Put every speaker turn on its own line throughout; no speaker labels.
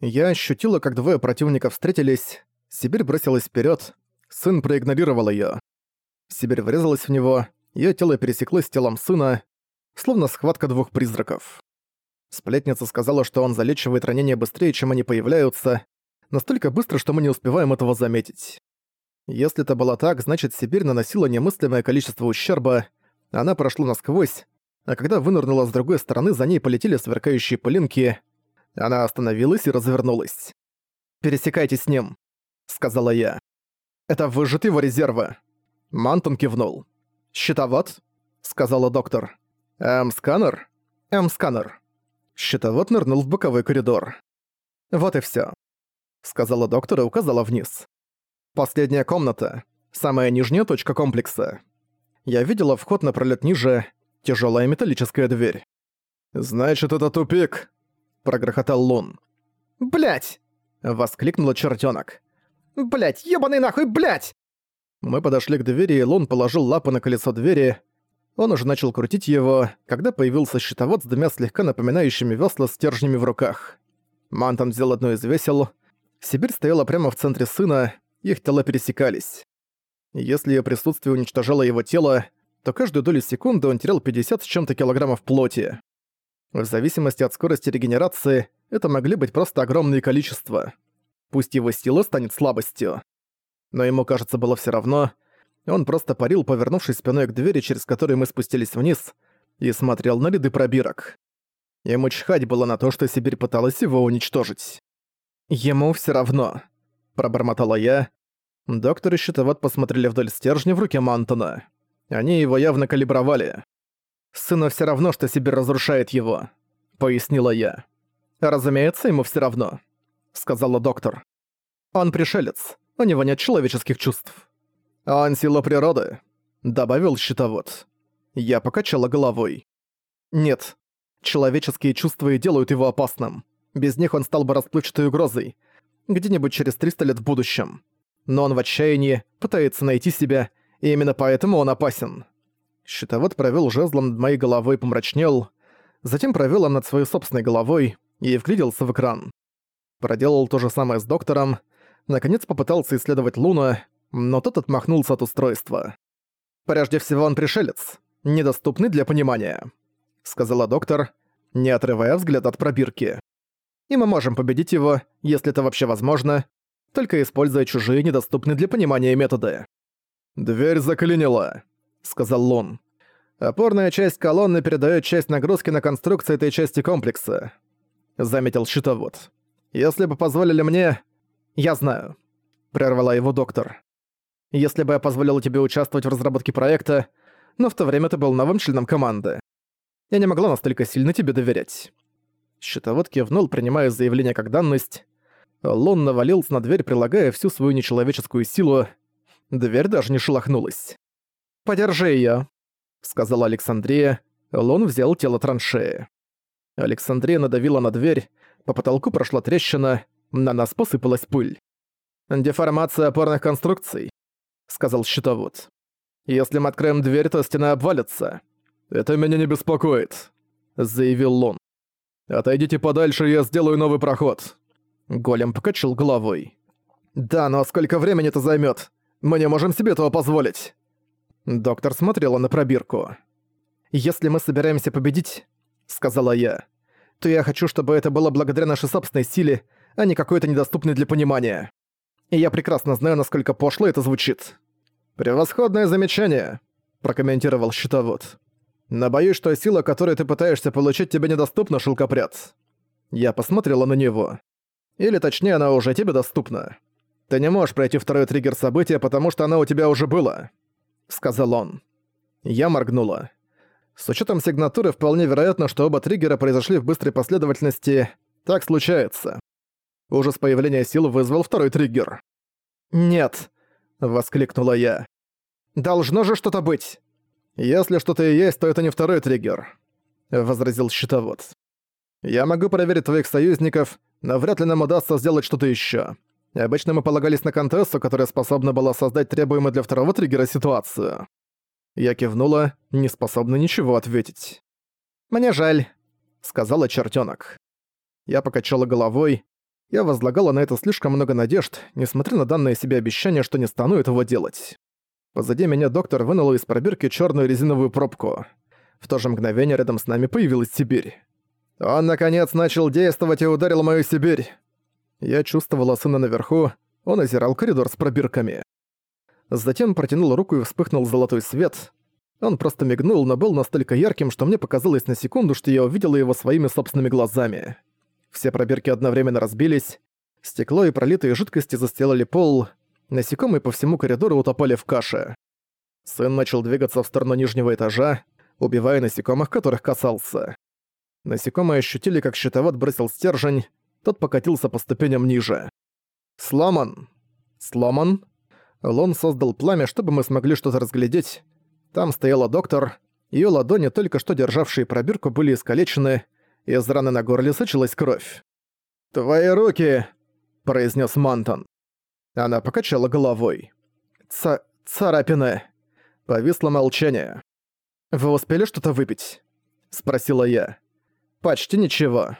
Я ощутила, как двое противников встретились. Сибирь бросилась вперед. Сын проигнорировал ее. Сибирь врезалась в него, ее тело пересеклось с телом сына, словно схватка двух призраков. Сплетница сказала, что он залечивает ранения быстрее, чем они появляются, настолько быстро, что мы не успеваем этого заметить. Если это было так, значит Сибирь наносила немыслимое количество ущерба, она прошла насквозь, а когда вынырнула с другой стороны, за ней полетели сверкающие пылинки. Она остановилась и развернулась. «Пересекайтесь с ним», — сказала я. «Это выжжет его резервы». Мантон кивнул. «Щитовод?» — сказала доктор. «М-сканер?» «М-сканер». Щитовод нырнул в боковой коридор. «Вот и всё», — сказала доктор и указала вниз. «Последняя комната. Самая нижняя точка комплекса. Я видела вход на пролет ниже, тяжелая металлическая дверь. «Значит, это тупик!» — прогрохотал Лун.
«Блядь!»
— воскликнула чертенок.
«Блядь, ёбаный нахуй, блядь!»
Мы подошли к двери, и Лун положил лапу на колесо двери, он уже начал крутить его, когда появился щитовод с двумя слегка напоминающими весла стержнями в руках. Мантон взял одно из весел. Сибирь стояла прямо в центре сына, их тела пересекались. Если ее присутствие уничтожало его тело, то каждую долю секунды он терял 50 с чем-то килограммов плоти. В зависимости от скорости регенерации, это могли быть просто огромные количества. Пусть его сила станет слабостью. Но ему, кажется, было все равно — он просто парил, повернувшись спиной к двери, через которую мы спустились вниз, и смотрел на ряды пробирок. Ему чхать было на то, что Сибирь пыталась его уничтожить. «Ему все равно», — пробормотала я. Доктор и щитовод посмотрели вдоль стержня в руке Мантона. Они его явно калибровали. «Сыну все равно, что Сибирь разрушает его», — пояснила я. «Разумеется, ему все равно», — сказала доктор. «Он пришелец, у него нет человеческих чувств». «Он сила природы», — добавил щитовод. Я покачала головой. «Нет, человеческие чувства и делают его опасным. Без них он стал бы расплывчатой угрозой. Где-нибудь через 300 лет в будущем. Но он в отчаянии, пытается найти себя, и именно поэтому он опасен». Щитовод провёл жезлом над моей головой и помрачнел, затем провёл им над своей собственной головой и вгляделся в экран. Проделал то же самое с доктором, наконец попытался исследовать Луна, но тот отмахнулся от устройства. «Прежде всего он пришелец, недоступный для понимания», — сказала доктор, не отрывая взгляд от пробирки. «И мы можем победить его, если это вообще возможно, только используя чужие недоступные для понимания методы». «Дверь заклинила», — сказал Лун. «Опорная часть колонны передает часть нагрузки на конструкцию этой части комплекса», — заметил щитовод. «Если бы позволили мне...» «Я знаю», — прервала его доктор если бы я позволила тебе участвовать в разработке проекта, но в то время ты был новым членом команды. Я не могла настолько сильно тебе доверять». Щитовод кивнул, принимая заявление как данность. Лон навалился на дверь, прилагая всю свою нечеловеческую силу. Дверь даже не шелохнулась. «Подержи её», — сказала Александрия. Лон взял тело траншеи. Александрия надавила на дверь, по потолку прошла трещина, на нас посыпалась пыль. «Деформация опорных конструкций», сказал щитовод. «Если мы откроем дверь, то стена обвалится». «Это меня не беспокоит», — заявил Лон. «Отойдите подальше, я сделаю новый проход». Голем покачал головой. «Да, но сколько времени это займет? Мы не можем себе этого позволить». Доктор смотрела на пробирку. «Если мы собираемся победить», — сказала я, — «то я хочу, чтобы это было благодаря нашей собственной силе, а не какой-то недоступной для понимания. И я прекрасно знаю, насколько пошло это звучит. «Превосходное замечание», — прокомментировал щитовод. «Но боюсь, что сила, которую ты пытаешься получить, тебе недоступна, шелкопряд». Я посмотрела на него. Или точнее, она уже тебе доступна. Ты не можешь пройти второй триггер события, потому что она у тебя уже была», — сказал он. Я моргнула. С учетом сигнатуры вполне вероятно, что оба триггера произошли в быстрой последовательности. Так случается. Ужас появления сил вызвал второй триггер. «Нет», — воскликнула я. «Должно же что-то быть!» «Если что-то и есть, то это не второй триггер», — возразил щитовод. «Я могу проверить твоих союзников, но вряд ли нам удастся сделать что-то ещё. Обычно мы полагались на Контессу, которая способна была создать требуемую для второго триггера ситуацию». Я кивнула, не способна ничего ответить. «Мне жаль», — сказала чертёнок. Я покачала головой, Я возлагала на это слишком много надежд, несмотря на данное себе обещание, что не стану этого делать. Позади меня доктор вынул из пробирки черную резиновую пробку. В то же мгновение рядом с нами появилась Сибирь. Он, наконец, начал действовать и ударил мою Сибирь. Я чувствовала сына наверху, он озирал коридор с пробирками. Затем протянул руку и вспыхнул золотой свет. Он просто мигнул, но был настолько ярким, что мне показалось на секунду, что я увидела его своими собственными глазами. Все пробирки одновременно разбились, стекло и пролитые жидкости застилали пол, насекомые по всему коридору утопали в каше. Сын начал двигаться в сторону нижнего этажа, убивая насекомых, которых касался. Насекомые ощутили, как щитовод бросил стержень, тот покатился по ступеням ниже. «Сломан!» «Сломан?» Лон создал пламя, чтобы мы смогли что-то разглядеть. Там стояла доктор, ее ладони, только что державшие пробирку, были искалечены, из раны на горле сочилась кровь. «Твои руки!» – произнес Мантон. Она покачала головой. «Ца... царапины!» Повисло молчание. «Вы успели что-то выпить?» – спросила я. «Почти ничего».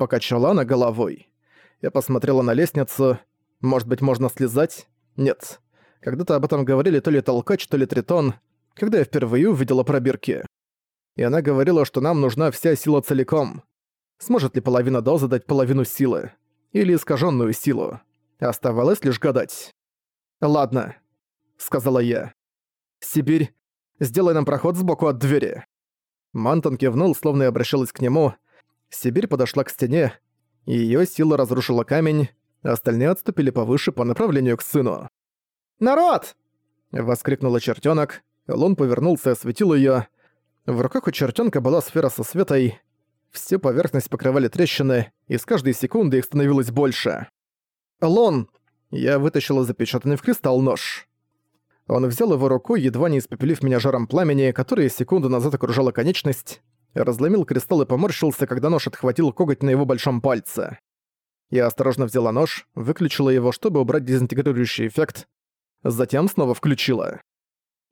Покачала она головой. Я посмотрела на лестницу. Может быть, можно слезать? Нет. Когда-то об этом говорили то ли толкач, то ли тритон, когда я впервые увидела пробирки. И она говорила, что нам нужна вся сила целиком. Сможет ли половина дозы дать половину силы? Или искаженную силу? Оставалось лишь гадать. «Ладно», — сказала я. «Сибирь, сделай нам проход сбоку от двери». Мантон кивнул, словно и обращалась к нему. Сибирь подошла к стене, и её сила разрушила камень, остальные отступили повыше по направлению к сыну.
«Народ!»
— воскликнула чертёнок. Лун повернулся и осветил её. В руках у чертёнка была сфера со светой. Всю поверхность покрывали трещины, и с каждой секунды их становилось больше. «Лун!» Я вытащила запечатанный в кристалл нож. Он взял его рукой, едва не испепелив меня жаром пламени, которое секунду назад окружала конечность, разломил кристалл и поморщился, когда нож отхватил коготь на его большом пальце. Я осторожно взяла нож, выключила его, чтобы убрать дезинтегрирующий эффект, затем снова включила.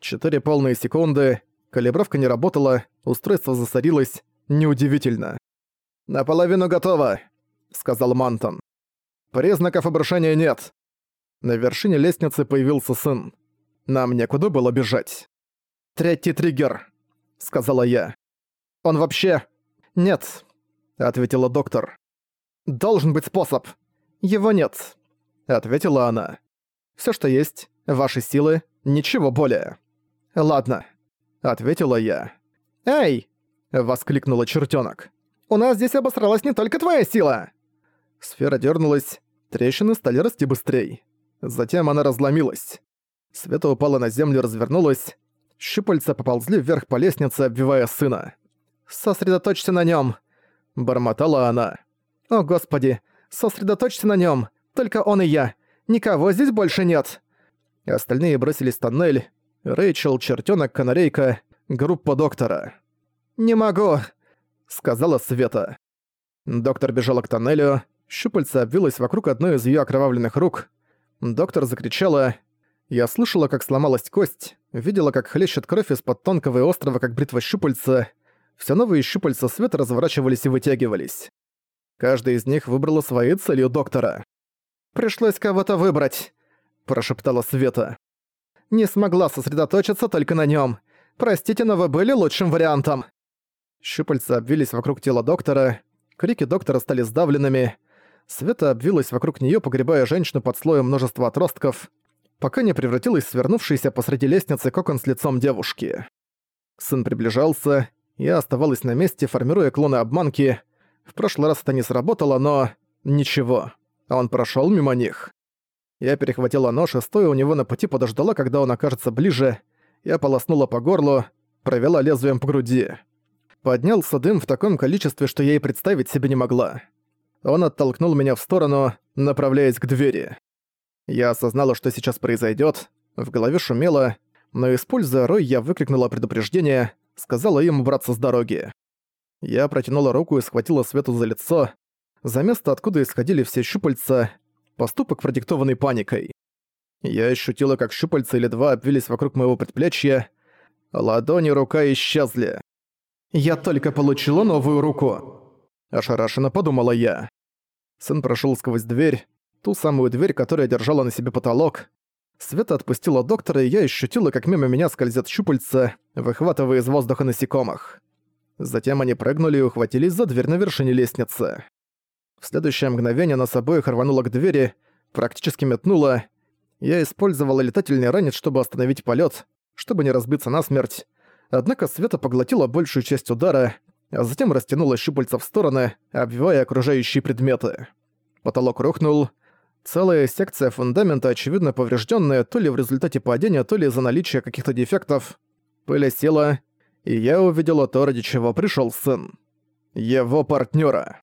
Четыре полные секунды, калибровка не работала, устройство засорилось, неудивительно. «Наполовину готово», — сказал Мантон. «Признаков обрушения нет». На вершине лестницы появился сын. Нам некуда было бежать. «Третий триггер», — сказала я. «Он вообще...» «Нет», — ответила доктор. «Должен быть способ. Его нет», — ответила она. «Всё, что есть, ваши силы, ничего более». «Ладно», — ответила я.
«Эй!»
— воскликнула чертёнок.
«У нас здесь обосралась не только твоя сила!»
Сфера дернулась, трещины стали расти быстрее. Затем она разломилась. Света упала на землю, развернулась. Щупальца поползли вверх по лестнице, обвивая сына. «Сосредоточься на нем, бормотала она. «О, Господи! Сосредоточься на нем! Только он и я! Никого здесь больше нет!» Остальные бросились в тоннель. Рэйчел, чертёнок, канарейка, группа доктора. «Не могу!» — сказала Света. Доктор бежала к тоннелю, щупальца обвилась вокруг одной из её окровавленных рук. Доктор закричала, я слышала, как сломалась кость, видела, как хлещет кровь из-под тонкого и острого, как бритва щупальца. Все новые щупальца света разворачивались и вытягивались. Каждая из них выбрала своей целью доктора. «Пришлось кого-то выбрать», – прошептала Света. «Не смогла сосредоточиться только на нем. Простите, но вы были лучшим вариантом». Щупальца обвились вокруг тела доктора, крики доктора стали сдавленными. Света обвилась вокруг нее, погребая женщину под слоем множества отростков пока не превратилась в свернувшийся посреди лестницы кокон с лицом девушки. Сын приближался, я оставалась на месте, формируя клоны обманки. В прошлый раз это не сработало, но... Ничего. Он прошел мимо них. Я перехватила нож и, стоя у него на пути, подождала, когда он окажется ближе. Я полоснула по горлу, провела лезвием по груди. Поднялся дым в таком количестве, что я и представить себе не могла. Он оттолкнул меня в сторону, направляясь к двери. Я осознала, что сейчас произойдет. В голове шумело, но используя рой, я выкрикнула предупреждение, сказала им убраться с дороги. Я протянула руку и схватила Свету за лицо, за место, откуда исходили все щупальца, поступок, продиктованный паникой. Я ощутила, как щупальца или два обвились вокруг моего предплечья, ладони рука исчезли. «Я только получила новую руку», – ошарашенно подумала я. Сын прошел сквозь дверь, ту самую дверь, которая держала на себе потолок. Света отпустила доктора, и я ощутила, как мимо меня скользят щупальца, выхватывая из воздуха насекомых. Затем они прыгнули и ухватились за дверь на вершине лестницы. В следующее мгновение нас обоих рвануло к двери, практически метнуло. Я использовала летательный ранец, чтобы остановить полет, чтобы не разбиться насмерть. Однако Света поглотила большую часть удара, а затем растянула щупальца в стороны, обвивая окружающие предметы. Потолок рухнул. Целая секция фундамента, очевидно поврежденная то ли в результате падения, то ли из-за наличия каких-то дефектов. Пыль села, и я увидела то, ради чего пришел сын. Его партнера.